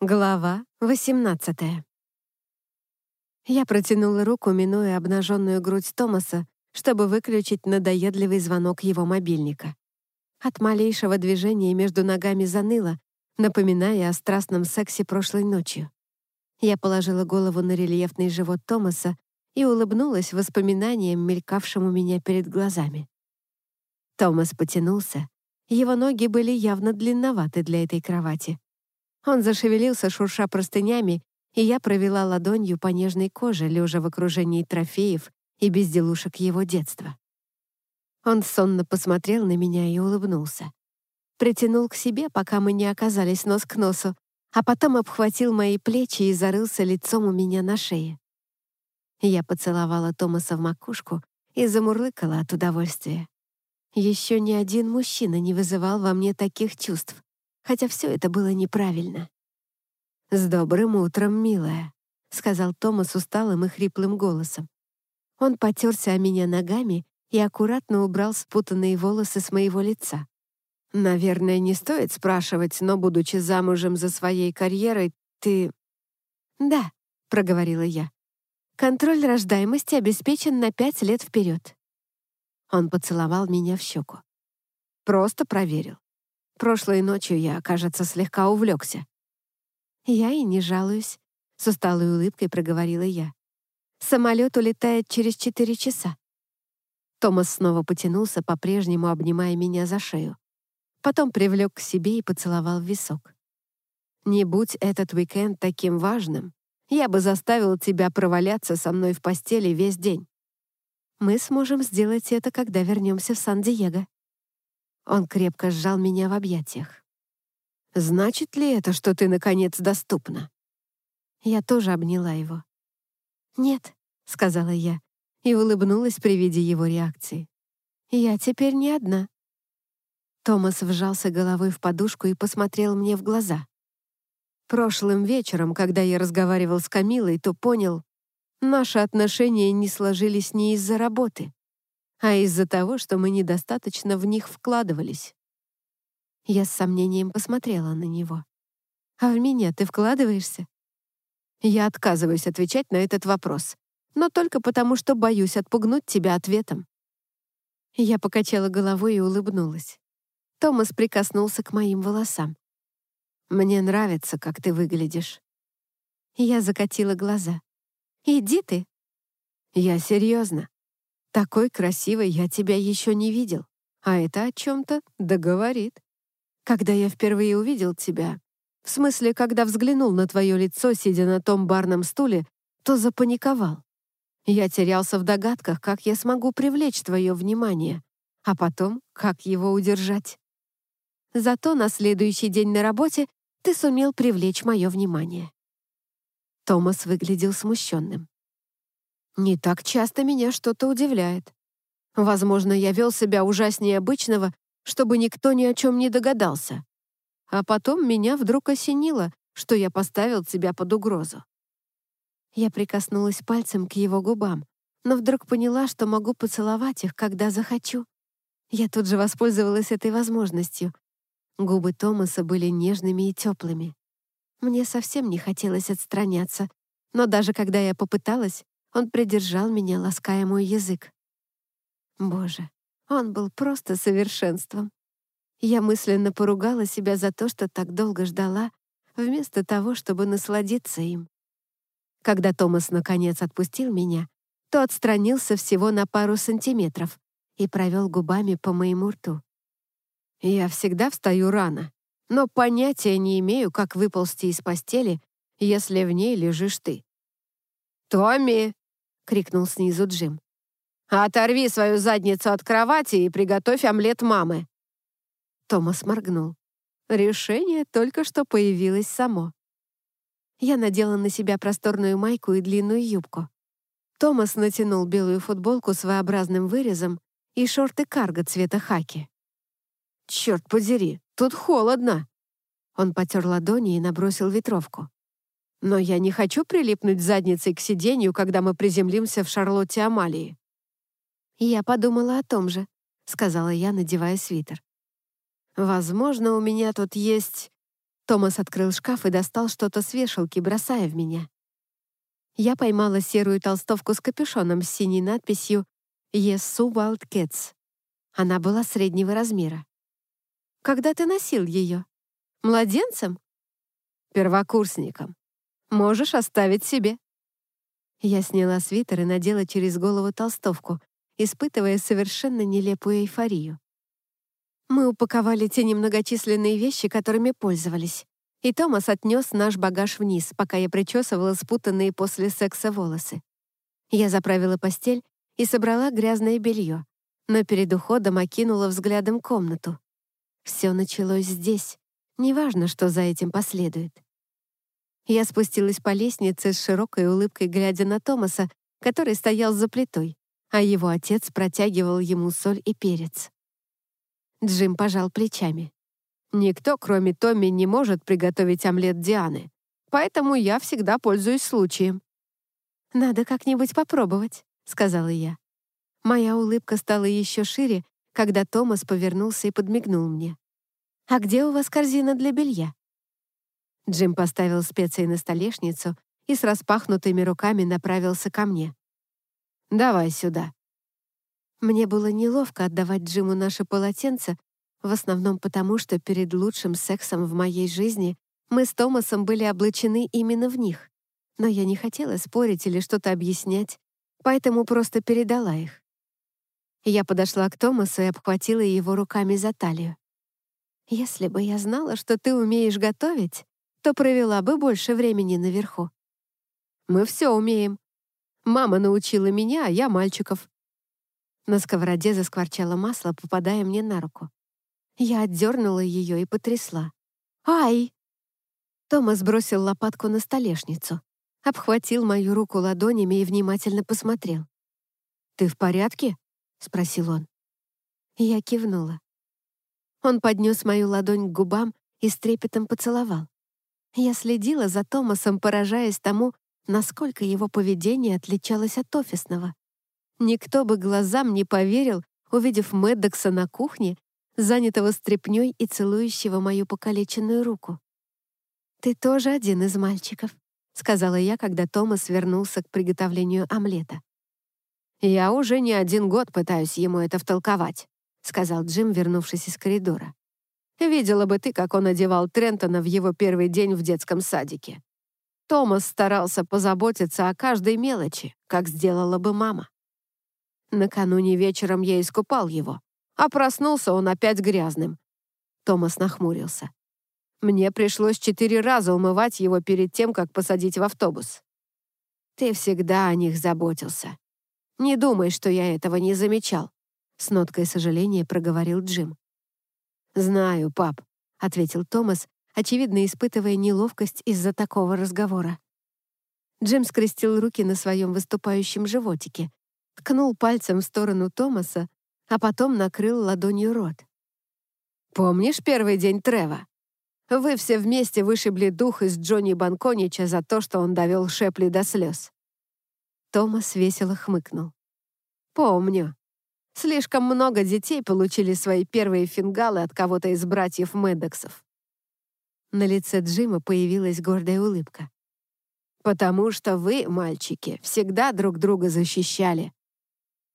Глава 18 Я протянула руку, минуя обнаженную грудь Томаса, чтобы выключить надоедливый звонок его мобильника. От малейшего движения между ногами заныло, напоминая о страстном сексе прошлой ночью. Я положила голову на рельефный живот Томаса и улыбнулась воспоминаниям, мелькавшим у меня перед глазами. Томас потянулся. Его ноги были явно длинноваты для этой кровати. Он зашевелился, шурша простынями, и я провела ладонью по нежной коже, лежа в окружении трофеев и безделушек его детства. Он сонно посмотрел на меня и улыбнулся. Притянул к себе, пока мы не оказались нос к носу, а потом обхватил мои плечи и зарылся лицом у меня на шее. Я поцеловала Томаса в макушку и замурлыкала от удовольствия. Еще ни один мужчина не вызывал во мне таких чувств хотя все это было неправильно. «С добрым утром, милая», — сказал Томас усталым и хриплым голосом. Он потерся о меня ногами и аккуратно убрал спутанные волосы с моего лица. «Наверное, не стоит спрашивать, но, будучи замужем за своей карьерой, ты...» «Да», — проговорила я. «Контроль рождаемости обеспечен на пять лет вперед». Он поцеловал меня в щеку. «Просто проверил. Прошлой ночью я, кажется, слегка увлекся. Я и не жалуюсь, с усталой улыбкой проговорила я. Самолет улетает через четыре часа. Томас снова потянулся, по-прежнему обнимая меня за шею. Потом привлек к себе и поцеловал в висок. «Не будь этот уикенд таким важным, я бы заставил тебя проваляться со мной в постели весь день. Мы сможем сделать это, когда вернемся в Сан-Диего», он крепко сжал меня в объятиях. «Значит ли это, что ты, наконец, доступна?» Я тоже обняла его. «Нет», — сказала я, и улыбнулась при виде его реакции. «Я теперь не одна». Томас вжался головой в подушку и посмотрел мне в глаза. Прошлым вечером, когда я разговаривал с Камилой, то понял, наши отношения не сложились не из-за работы а из-за того, что мы недостаточно в них вкладывались. Я с сомнением посмотрела на него. «А в меня ты вкладываешься?» Я отказываюсь отвечать на этот вопрос, но только потому, что боюсь отпугнуть тебя ответом. Я покачала головой и улыбнулась. Томас прикоснулся к моим волосам. «Мне нравится, как ты выглядишь». Я закатила глаза. «Иди ты». «Я серьезно. Такой красивой я тебя еще не видел, а это о чем-то договорит. Когда я впервые увидел тебя, в смысле, когда взглянул на твое лицо, сидя на том барном стуле, то запаниковал. Я терялся в догадках, как я смогу привлечь твое внимание, а потом, как его удержать. Зато на следующий день на работе ты сумел привлечь мое внимание. Томас выглядел смущенным. Не так часто меня что-то удивляет. Возможно, я вел себя ужаснее обычного, чтобы никто ни о чем не догадался. А потом меня вдруг осенило, что я поставил тебя под угрозу. Я прикоснулась пальцем к его губам, но вдруг поняла, что могу поцеловать их, когда захочу. Я тут же воспользовалась этой возможностью. Губы Томаса были нежными и теплыми. Мне совсем не хотелось отстраняться, но даже когда я попыталась, он придержал меня, лаская мой язык. Боже, он был просто совершенством. Я мысленно поругала себя за то, что так долго ждала, вместо того, чтобы насладиться им. Когда Томас наконец отпустил меня, то отстранился всего на пару сантиметров и провел губами по моему рту. Я всегда встаю рано, но понятия не имею, как выползти из постели, если в ней лежишь ты. «Томми!» Крикнул снизу Джим. «Оторви свою задницу от кровати и приготовь омлет мамы!» Томас моргнул. Решение только что появилось само. Я надела на себя просторную майку и длинную юбку. Томас натянул белую футболку с своеобразным вырезом и шорты карго цвета хаки. «Черт подери, тут холодно!» Он потер ладони и набросил ветровку. Но я не хочу прилипнуть задницей к сиденью, когда мы приземлимся в Шарлотте Амалии. Я подумала о том же, сказала я, надевая свитер. Возможно, у меня тут есть... Томас открыл шкаф и достал что-то с вешалки, бросая в меня. Я поймала серую толстовку с капюшоном с синей надписью «Yes, Sue Wildcats». Она была среднего размера. «Когда ты носил ее? Младенцем?» «Первокурсником. Можешь оставить себе». Я сняла свитер и надела через голову толстовку, испытывая совершенно нелепую эйфорию. Мы упаковали те немногочисленные вещи, которыми пользовались. И Томас отнес наш багаж вниз, пока я причесывала спутанные после секса волосы. Я заправила постель и собрала грязное белье, но перед уходом окинула взглядом комнату. Все началось здесь. Неважно, что за этим последует. Я спустилась по лестнице с широкой улыбкой, глядя на Томаса, который стоял за плитой, а его отец протягивал ему соль и перец. Джим пожал плечами. «Никто, кроме Томми, не может приготовить омлет Дианы, поэтому я всегда пользуюсь случаем». «Надо как-нибудь попробовать», — сказала я. Моя улыбка стала еще шире, когда Томас повернулся и подмигнул мне. «А где у вас корзина для белья?» Джим поставил специи на столешницу и с распахнутыми руками направился ко мне. «Давай сюда», мне было неловко отдавать Джиму наше полотенце, в основном потому, что перед лучшим сексом в моей жизни мы с Томасом были облачены именно в них. Но я не хотела спорить или что-то объяснять, поэтому просто передала их. Я подошла к Томасу и обхватила его руками за талию. «Если бы я знала, что ты умеешь готовить, то провела бы больше времени наверху». «Мы все умеем. Мама научила меня, а я мальчиков. На сковороде заскворчало масло, попадая мне на руку. Я отдернула ее и потрясла. «Ай!» Томас бросил лопатку на столешницу, обхватил мою руку ладонями и внимательно посмотрел. «Ты в порядке?» — спросил он. Я кивнула. Он поднес мою ладонь к губам и с трепетом поцеловал. Я следила за Томасом, поражаясь тому, насколько его поведение отличалось от офисного. Никто бы глазам не поверил, увидев Мэддокса на кухне, занятого стряпнёй и целующего мою покалеченную руку. «Ты тоже один из мальчиков», — сказала я, когда Томас вернулся к приготовлению омлета. «Я уже не один год пытаюсь ему это втолковать», — сказал Джим, вернувшись из коридора. «Видела бы ты, как он одевал Трентона в его первый день в детском садике. Томас старался позаботиться о каждой мелочи, как сделала бы мама. Накануне вечером я искупал его, а проснулся он опять грязным. Томас нахмурился. Мне пришлось четыре раза умывать его перед тем, как посадить в автобус. Ты всегда о них заботился. Не думай, что я этого не замечал. С ноткой сожаления проговорил Джим. «Знаю, пап», — ответил Томас, очевидно испытывая неловкость из-за такого разговора. Джим скрестил руки на своем выступающем животике, ткнул пальцем в сторону Томаса, а потом накрыл ладонью рот. «Помнишь первый день Трева? Вы все вместе вышибли дух из Джонни Банконича за то, что он довел Шепли до слез». Томас весело хмыкнул. «Помню. Слишком много детей получили свои первые фингалы от кого-то из братьев Мэддоксов». На лице Джима появилась гордая улыбка. «Потому что вы, мальчики, всегда друг друга защищали.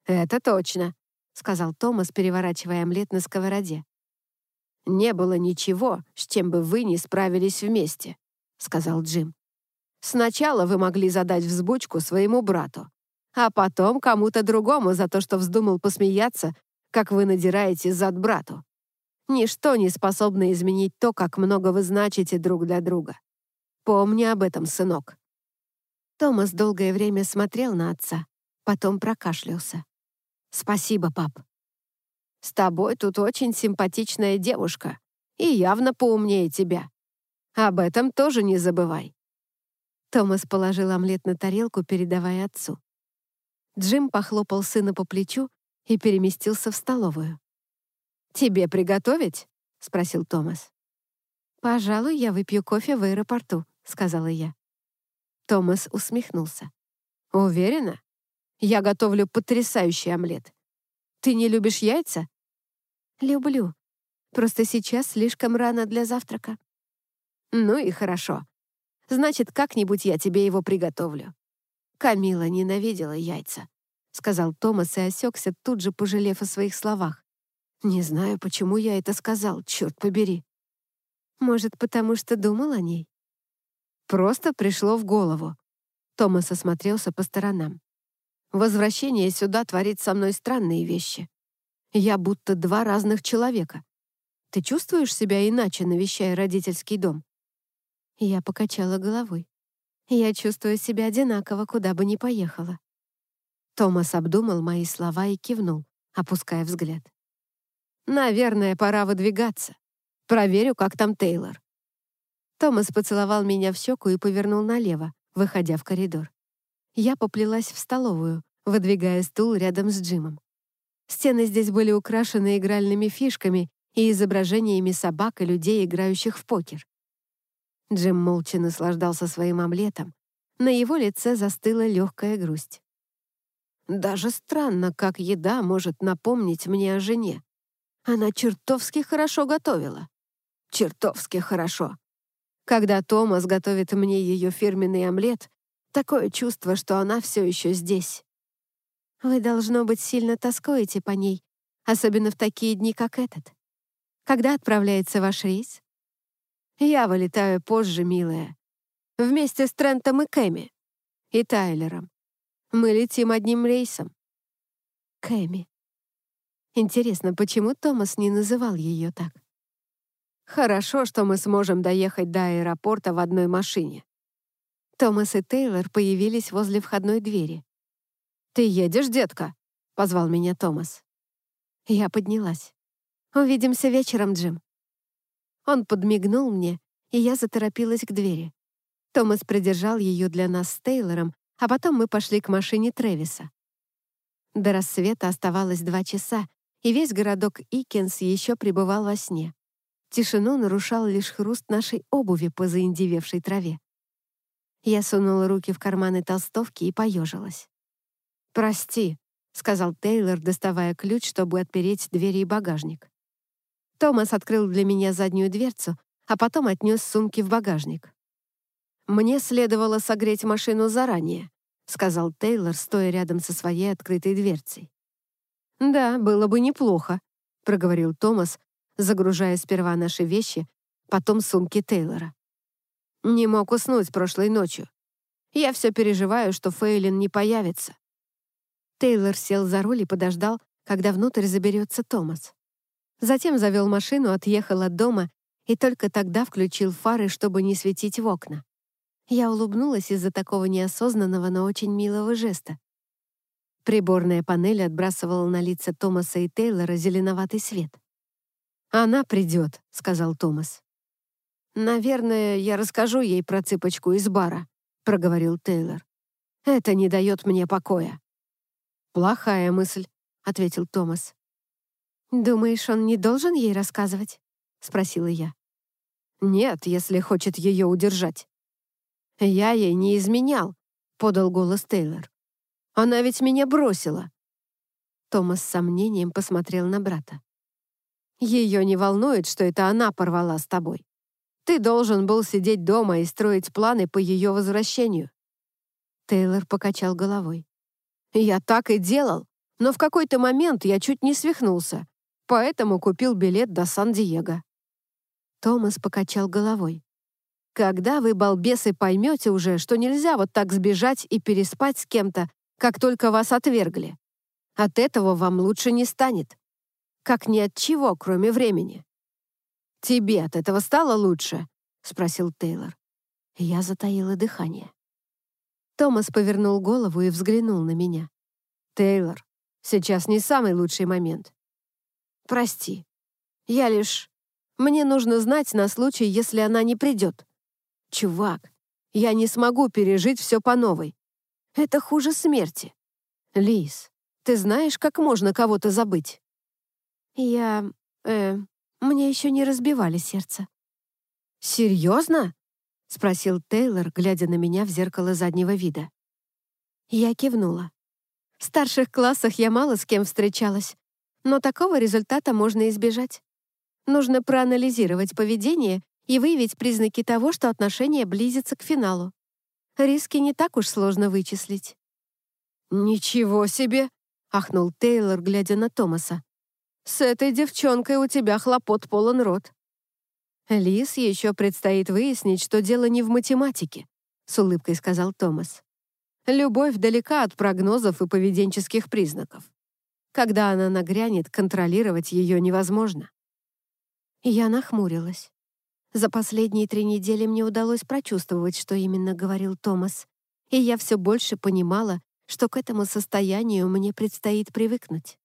«Это точно», — сказал Томас, переворачивая омлет на сковороде. «Не было ничего, с чем бы вы не справились вместе», — сказал Джим. «Сначала вы могли задать взбучку своему брату, а потом кому-то другому за то, что вздумал посмеяться, как вы надираете зад брату. Ничто не способно изменить то, как много вы значите друг для друга. Помни об этом, сынок». Томас долгое время смотрел на отца, потом прокашлялся. «Спасибо, пап». «С тобой тут очень симпатичная девушка и явно поумнее тебя. Об этом тоже не забывай». Томас положил омлет на тарелку, передавая отцу. Джим похлопал сына по плечу и переместился в столовую. «Тебе приготовить?» — спросил Томас. «Пожалуй, я выпью кофе в аэропорту», — сказала я. Томас усмехнулся. «Уверена?» Я готовлю потрясающий омлет. Ты не любишь яйца? Люблю. Просто сейчас слишком рано для завтрака. «Ну и хорошо. Значит, как-нибудь я тебе его приготовлю». Камила ненавидела яйца, сказал Томас и осекся, тут же пожалев о своих словах. Не знаю, почему я это сказал, черт побери. Может, потому что думал о ней? Просто пришло в голову. Томас осмотрелся по сторонам. Возвращение сюда творит со мной странные вещи. Я будто два разных человека. Ты чувствуешь себя иначе, навещая родительский дом? Я покачала головой. Я чувствую себя одинаково, куда бы ни поехала. Томас обдумал мои слова и кивнул, опуская взгляд. «Наверное, пора выдвигаться. Проверю, как там Тейлор». Томас поцеловал меня в щеку и повернул налево, выходя в коридор. Я поплелась в столовую, выдвигая стул рядом с Джимом. Стены здесь были украшены игральными фишками и изображениями собак и людей, играющих в покер. Джим молча наслаждался своим омлетом. На его лице застыла легкая грусть. Даже странно, как еда может напомнить мне о жене. Она чертовски хорошо готовила. Чертовски хорошо. Когда Томас готовит мне ее фирменный омлет, такое чувство, что она все еще здесь. Вы, должно быть, сильно тоскуете по ней, особенно в такие дни, как этот. Когда отправляется ваш рейс? Я вылетаю позже, милая. Вместе с Трентом и Кэми. И Тайлером. Мы летим одним рейсом. Кэми. Интересно, почему Томас не называл ее так? Хорошо, что мы сможем доехать до аэропорта в одной машине. Томас и Тейлор появились возле входной двери. «Ты едешь, детка?» — позвал меня Томас. Я поднялась. «Увидимся вечером, Джим». Он подмигнул мне, и я заторопилась к двери. Томас придержал ее для нас с Тейлором, а потом мы пошли к машине Тревиса. До рассвета оставалось два часа, и весь городок Икенс еще пребывал во сне. Тишину нарушал лишь хруст нашей обуви по заиндевевшей траве. Я сунула руки в карманы толстовки и поежилась. «Прости», — сказал Тейлор, доставая ключ, чтобы отпереть двери и багажник. Томас открыл для меня заднюю дверцу, а потом отнес сумки в багажник. «Мне следовало согреть машину заранее», — сказал Тейлор, стоя рядом со своей открытой дверцей. «Да, было бы неплохо», — проговорил Томас, загружая сперва наши вещи, потом сумки Тейлора. «Не мог уснуть прошлой ночью. Я все переживаю, что Фейлин не появится». Тейлор сел за руль и подождал, когда внутрь заберется Томас. Затем завел машину, отъехал от дома и только тогда включил фары, чтобы не светить в окна. Я улыбнулась из-за такого неосознанного, но очень милого жеста. Приборная панель отбрасывала на лица Томаса и Тейлора зеленоватый свет. «Она придет», — сказал Томас. «Наверное, я расскажу ей про цыпочку из бара», — проговорил Тейлор. «Это не дает мне покоя». «Плохая мысль», — ответил Томас. «Думаешь, он не должен ей рассказывать?» — спросила я. «Нет, если хочет ее удержать». «Я ей не изменял», — подал голос Тейлор. «Она ведь меня бросила». Томас с сомнением посмотрел на брата. «Ее не волнует, что это она порвала с тобой. Ты должен был сидеть дома и строить планы по ее возвращению». Тейлор покачал головой. «Я так и делал, но в какой-то момент я чуть не свихнулся, поэтому купил билет до Сан-Диего». Томас покачал головой. Когда вы, балбесы, поймете уже, что нельзя вот так сбежать и переспать с кем-то, как только вас отвергли? От этого вам лучше не станет. Как ни от чего, кроме времени. «Тебе от этого стало лучше?» — спросил Тейлор. Я затаила дыхание. Томас повернул голову и взглянул на меня. «Тейлор, сейчас не самый лучший момент. Прости. Я лишь... Мне нужно знать на случай, если она не придет. Чувак, я не смогу пережить все по новой. Это хуже смерти. Лис, ты знаешь, как можно кого-то забыть? Я... э... Мне еще не разбивали сердце. «Серьезно?» — спросил Тейлор, глядя на меня в зеркало заднего вида. Я кивнула. В старших классах я мало с кем встречалась, но такого результата можно избежать. Нужно проанализировать поведение и выявить признаки того, что отношения близятся к финалу. Риски не так уж сложно вычислить. «Ничего себе!» — ахнул Тейлор, глядя на Томаса. «С этой девчонкой у тебя хлопот полон рот». «Лис еще предстоит выяснить, что дело не в математике», — с улыбкой сказал Томас. «Любовь далека от прогнозов и поведенческих признаков. Когда она нагрянет, контролировать ее невозможно». Я нахмурилась. За последние три недели мне удалось прочувствовать, что именно говорил Томас, и я все больше понимала, что к этому состоянию мне предстоит привыкнуть.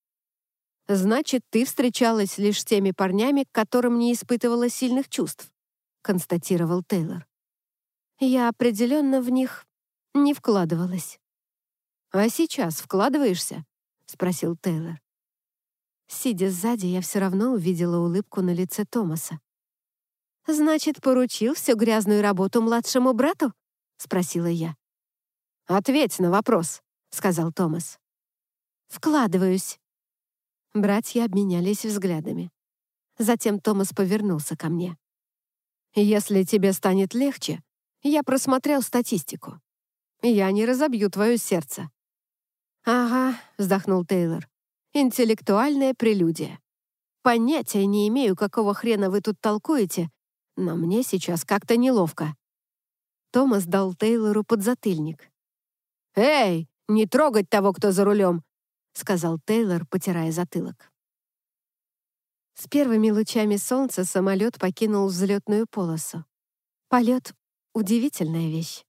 «Значит, ты встречалась лишь с теми парнями, к которым не испытывала сильных чувств», констатировал Тейлор. Я определенно в них не вкладывалась. «А сейчас вкладываешься?» — спросил Тейлор. Сидя сзади, я все равно увидела улыбку на лице Томаса. «Значит, поручил всю грязную работу младшему брату?» — спросила я. «Ответь на вопрос», — сказал Томас. «Вкладываюсь». Братья обменялись взглядами. Затем Томас повернулся ко мне. «Если тебе станет легче, я просмотрел статистику. Я не разобью твое сердце». «Ага», — вздохнул Тейлор. «Интеллектуальная прелюдия. Понятия не имею, какого хрена вы тут толкуете, но мне сейчас как-то неловко». Томас дал Тейлору подзатыльник. «Эй, не трогать того, кто за рулем!» — сказал Тейлор, потирая затылок. С первыми лучами солнца самолет покинул взлетную полосу. Полет — удивительная вещь.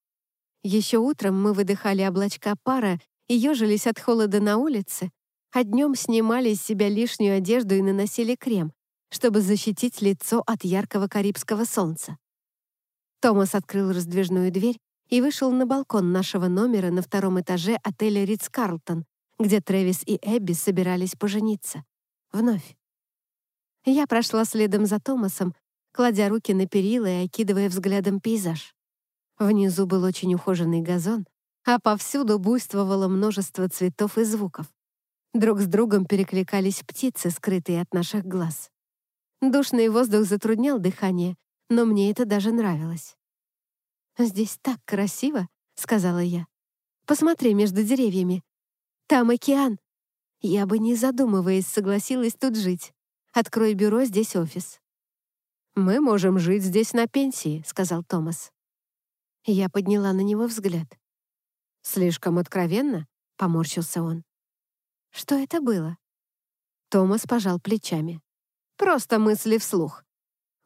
Еще утром мы выдыхали облачка пара и ежились от холода на улице, а днем снимали с себя лишнюю одежду и наносили крем, чтобы защитить лицо от яркого карибского солнца. Томас открыл раздвижную дверь и вышел на балкон нашего номера на втором этаже отеля «Ритц-Карлтон», где Трэвис и Эбби собирались пожениться. Вновь. Я прошла следом за Томасом, кладя руки на перила и окидывая взглядом пейзаж. Внизу был очень ухоженный газон, а повсюду буйствовало множество цветов и звуков. Друг с другом перекликались птицы, скрытые от наших глаз. Душный воздух затруднял дыхание, но мне это даже нравилось. «Здесь так красиво», — сказала я. «Посмотри между деревьями. Там океан. Я бы, не задумываясь, согласилась тут жить. Открой бюро, здесь офис». «Мы можем жить здесь на пенсии», — сказал Томас. Я подняла на него взгляд. «Слишком откровенно?» — поморщился он. «Что это было?» Томас пожал плечами. «Просто мысли вслух».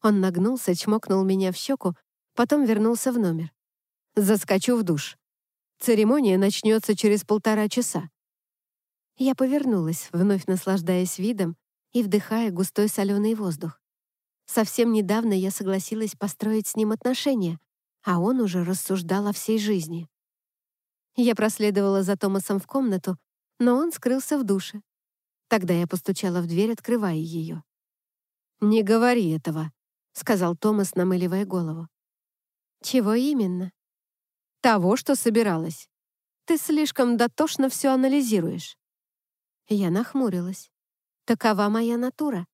Он нагнулся, чмокнул меня в щеку, Потом вернулся в номер. «Заскочу в душ. Церемония начнется через полтора часа». Я повернулась, вновь наслаждаясь видом и вдыхая густой соленый воздух. Совсем недавно я согласилась построить с ним отношения, а он уже рассуждал о всей жизни. Я проследовала за Томасом в комнату, но он скрылся в душе. Тогда я постучала в дверь, открывая ее. «Не говори этого», — сказал Томас, намыливая голову. «Чего именно?» «Того, что собиралась. Ты слишком дотошно все анализируешь». Я нахмурилась. Такова моя натура.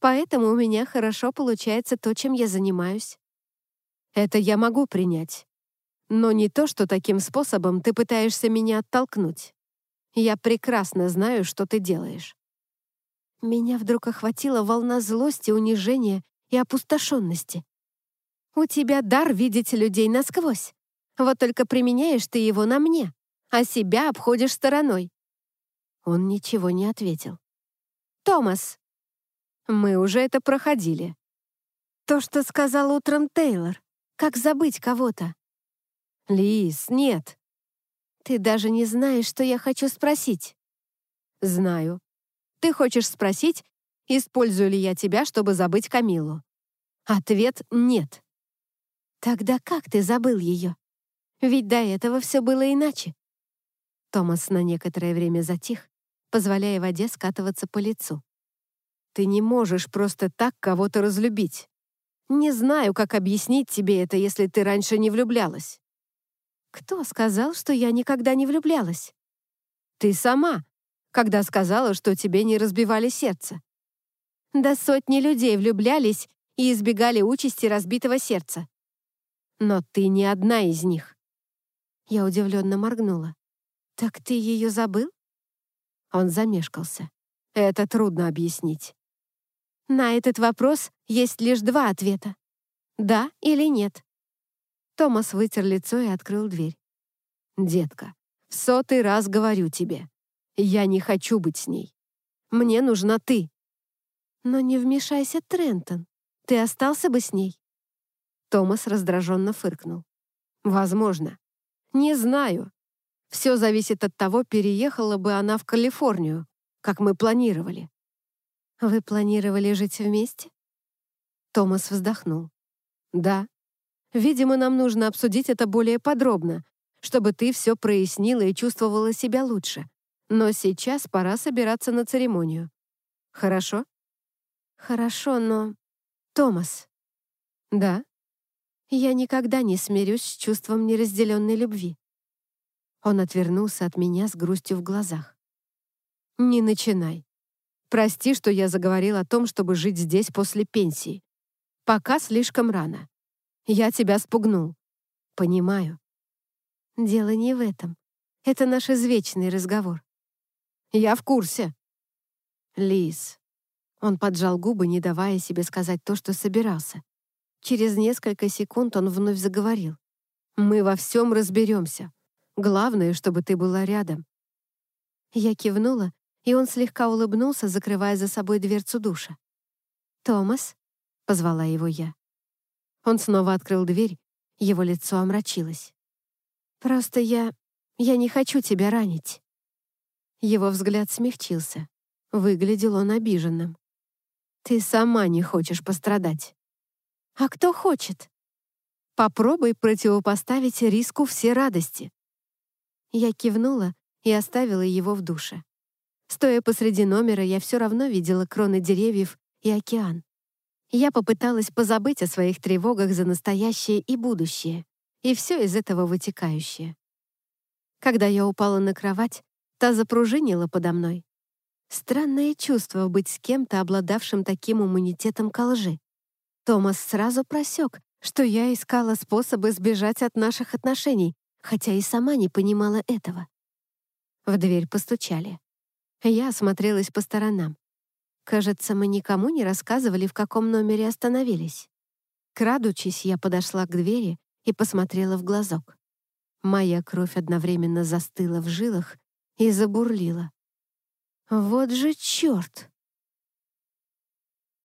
Поэтому у меня хорошо получается то, чем я занимаюсь. Это я могу принять. Но не то, что таким способом ты пытаешься меня оттолкнуть. Я прекрасно знаю, что ты делаешь. Меня вдруг охватила волна злости, унижения и опустошенности. У тебя дар видеть людей насквозь. Вот только применяешь ты его на мне, а себя обходишь стороной». Он ничего не ответил. «Томас!» «Мы уже это проходили». «То, что сказал утром Тейлор. Как забыть кого-то?» «Лиз, нет». «Ты даже не знаешь, что я хочу спросить». «Знаю. Ты хочешь спросить, использую ли я тебя, чтобы забыть Камилу?» Ответ — нет. Тогда как ты забыл ее? Ведь до этого все было иначе. Томас на некоторое время затих, позволяя воде скатываться по лицу. Ты не можешь просто так кого-то разлюбить. Не знаю, как объяснить тебе это, если ты раньше не влюблялась. Кто сказал, что я никогда не влюблялась? Ты сама, когда сказала, что тебе не разбивали сердце. Да сотни людей влюблялись и избегали участи разбитого сердца. Но ты не одна из них. Я удивленно моргнула. «Так ты ее забыл?» Он замешкался. «Это трудно объяснить». На этот вопрос есть лишь два ответа. Да или нет. Томас вытер лицо и открыл дверь. «Детка, в сотый раз говорю тебе, я не хочу быть с ней. Мне нужна ты». «Но не вмешайся, Трентон. Ты остался бы с ней?» Томас раздраженно фыркнул. «Возможно. Не знаю. Все зависит от того, переехала бы она в Калифорнию, как мы планировали. Вы планировали жить вместе? Томас вздохнул. Да. Видимо, нам нужно обсудить это более подробно, чтобы ты все прояснила и чувствовала себя лучше. Но сейчас пора собираться на церемонию. Хорошо? Хорошо, но... Томас. Да? Я никогда не смирюсь с чувством неразделенной любви. Он отвернулся от меня с грустью в глазах. «Не начинай. Прости, что я заговорил о том, чтобы жить здесь после пенсии. Пока слишком рано. Я тебя спугнул. Понимаю. Дело не в этом. Это наш извечный разговор. Я в курсе. Лиз. Он поджал губы, не давая себе сказать то, что собирался. Через несколько секунд он вновь заговорил. «Мы во всем разберемся. Главное, чтобы ты была рядом». Я кивнула, и он слегка улыбнулся, закрывая за собой дверцу душа. «Томас?» — позвала его я. Он снова открыл дверь, его лицо омрачилось. «Просто я... я не хочу тебя ранить». Его взгляд смягчился. Выглядел он обиженным. «Ты сама не хочешь пострадать». «А кто хочет?» «Попробуй противопоставить риску все радости». Я кивнула и оставила его в душе. Стоя посреди номера, я все равно видела кроны деревьев и океан. Я попыталась позабыть о своих тревогах за настоящее и будущее, и все из этого вытекающее. Когда я упала на кровать, та запружинила подо мной. Странное чувство быть с кем-то, обладавшим таким иммунитетом ко лжи. Томас сразу просек, что я искала способы сбежать от наших отношений, хотя и сама не понимала этого. В дверь постучали. Я осмотрелась по сторонам. Кажется, мы никому не рассказывали, в каком номере остановились. Крадучись, я подошла к двери и посмотрела в глазок. Моя кровь одновременно застыла в жилах и забурлила. Вот же черт!